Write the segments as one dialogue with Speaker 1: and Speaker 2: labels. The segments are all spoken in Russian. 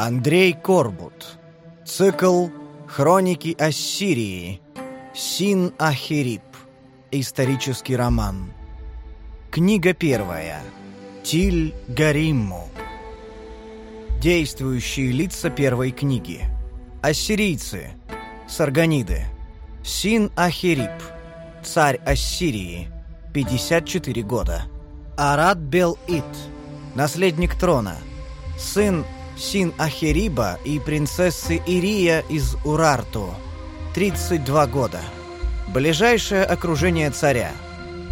Speaker 1: Андрей Корбут. Цикл «Хроники Ассирии». Син-Ахирип. Исторический роман. Книга первая. Тиль-Гаримму. Действующие лица первой книги. Ассирийцы. Сарганиды. Син-Ахирип. Царь Ассирии. 54 года. Арат Бел-Ит. Наследник трона. Сын Син-Ахериба и принцессы Ирия из Урарту. 32 года. Ближайшее окружение царя.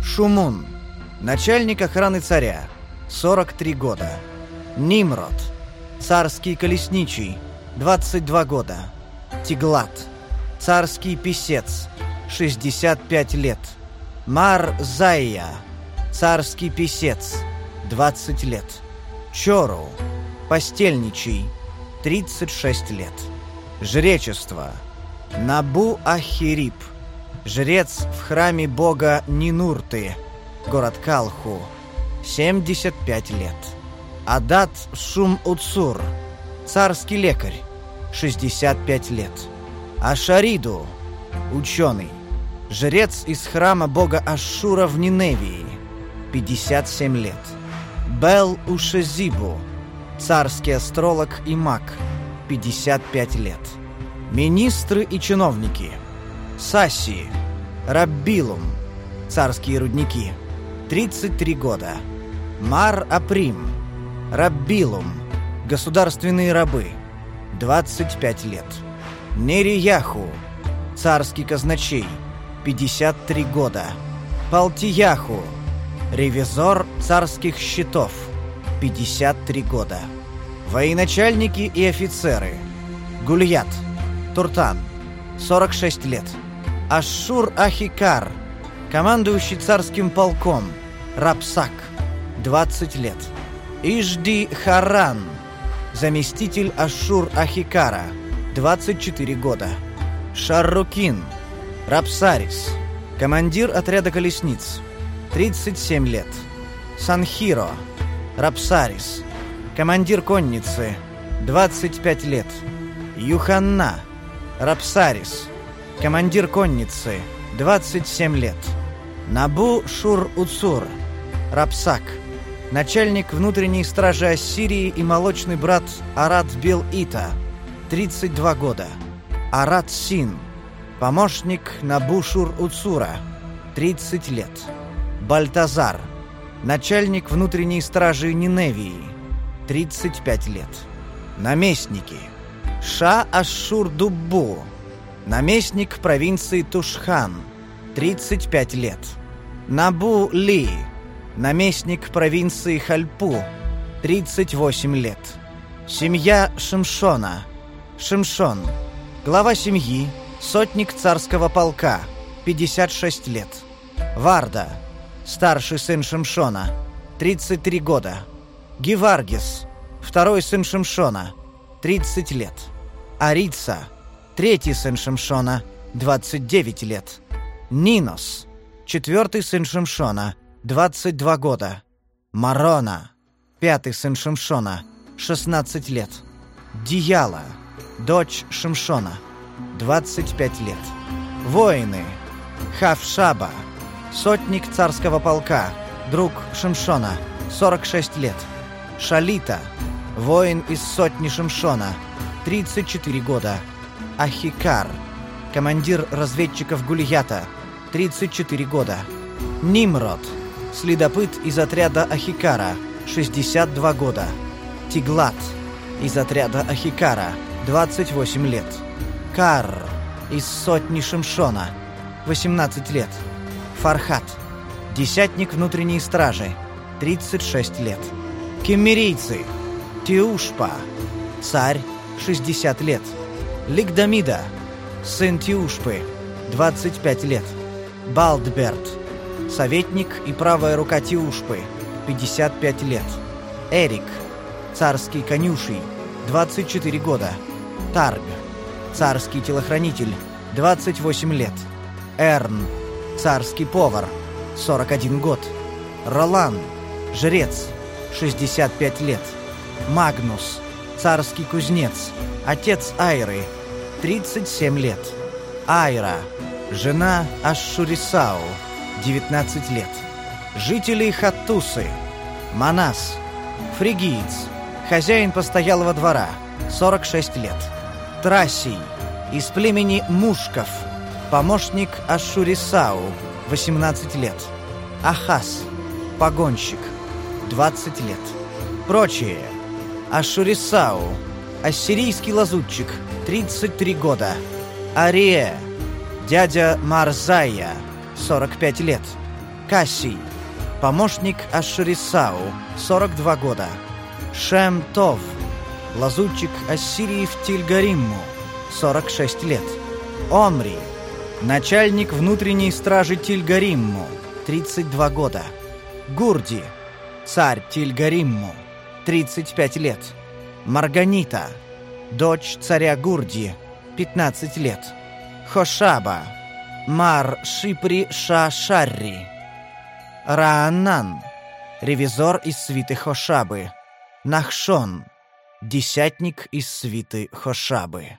Speaker 1: Шумун. Начальник охраны царя. 43 года. Нимрод. Царский колесничий. 22 года. Тиглат. Царский писец. 65 лет. Мар Зайя. Царский писец. 20 лет. Чору. Постельничий. 36 лет. Жречество. Набу Ахирип. Жрец в храме бога Нинурты. Город Калху. 75 лет. Адат Шум-Уцур. Царский лекарь. 65 лет. Ашариду. Ученый. Жрец из храма бога Ашура в Ниневии. 57 лет. Бел Ушезибу царский астролог и маг, 55 лет. Министры и чиновники. Саси, Раббилум, царские рудники, 33 года. Мар Априм, Раббилум, государственные рабы, 25 лет. Нерияху, царский казначей, 53 года. Палтияху, ревизор царских счетов, 53 года. Военачальники и офицеры. Гульят. Туртан. 46 лет. Ашур Ахикар. Командующий царским полком. Рапсак. 20 лет. Ижди Харан. Заместитель Ашур Ахикара. 24 года. Шаррукин. Рапсарис. Командир отряда колесниц. 37 лет. Санхиро. Рапсарис. Командир конницы. 25 лет. Юханна. Рапсарис. Командир конницы. 27 лет. Набу Шур-Уцур. Рапсак. Начальник внутренней стражи Ассирии и молочный брат Арат Бел-Ита. 32 года. Арат Син. Помощник Набу Шур-Уцура. 30 лет. Бальтазар начальник внутренней стражи Ниневии, 35 лет. Наместники. Ша Ашур Дуббу, наместник провинции Тушхан, 35 лет. Набу Ли, наместник провинции Хальпу, 38 лет. Семья Шимшона. Шимшон. Глава семьи, сотник царского полка, 56 лет. Варда старший сын Шимшона, 33 года. Геваргис, второй сын Шимшона, 30 лет. Арица, третий сын Шимшона, 29 лет. Нинос, четвертый сын Шимшона, 22 года. Марона, пятый сын Шимшона, 16 лет. Дияла, дочь Шимшона, 25 лет. Воины. Хавшаба, Сотник царского полка, друг Шимшона, 46 лет. Шалита, воин из сотни Шимшона, 34 года. Ахикар, командир разведчиков Гулията, 34 года. Нимрод, следопыт из отряда Ахикара, 62 года. Тиглат, из отряда Ахикара, 28 лет. Кар, из сотни Шимшона, 18 лет. Фархат. Десятник внутренней стражи. 36 лет. Кеммерийцы. Тиушпа. Царь. 60 лет. Лигдамида. Сын Тиушпы. 25 лет. Балдберт. Советник и правая рука Тиушпы. 55 лет. Эрик. Царский конюший. 24 года. Тарг. Царский телохранитель. 28 лет. Эрн царский повар, 41 год. Ролан, жрец, 65 лет. Магнус, царский кузнец, отец Айры, 37 лет. Айра, жена Ашшурисау, 19 лет. Жители Хаттусы, Манас, фригиец, хозяин постоялого двора, 46 лет. Трасий, из племени Мушков, помощник Ашурисау, 18 лет. Ахас, погонщик, 20 лет. Прочие. Ашурисау, ассирийский лазутчик, 33 года. Ария, дядя Марзая, 45 лет. Кассий, помощник Ашурисау, 42 года. Шем Тов, лазутчик Ассирии в Тильгаримму, 46 лет. Омри, начальник внутренней стражи Тильгаримму, 32 года. Гурди, царь Тильгаримму, 35 лет. Марганита, дочь царя Гурди, 15 лет. Хошаба, Мар Шипри Ша-Шарри. Раанан, ревизор из свиты Хошабы. Нахшон, десятник из свиты Хошабы.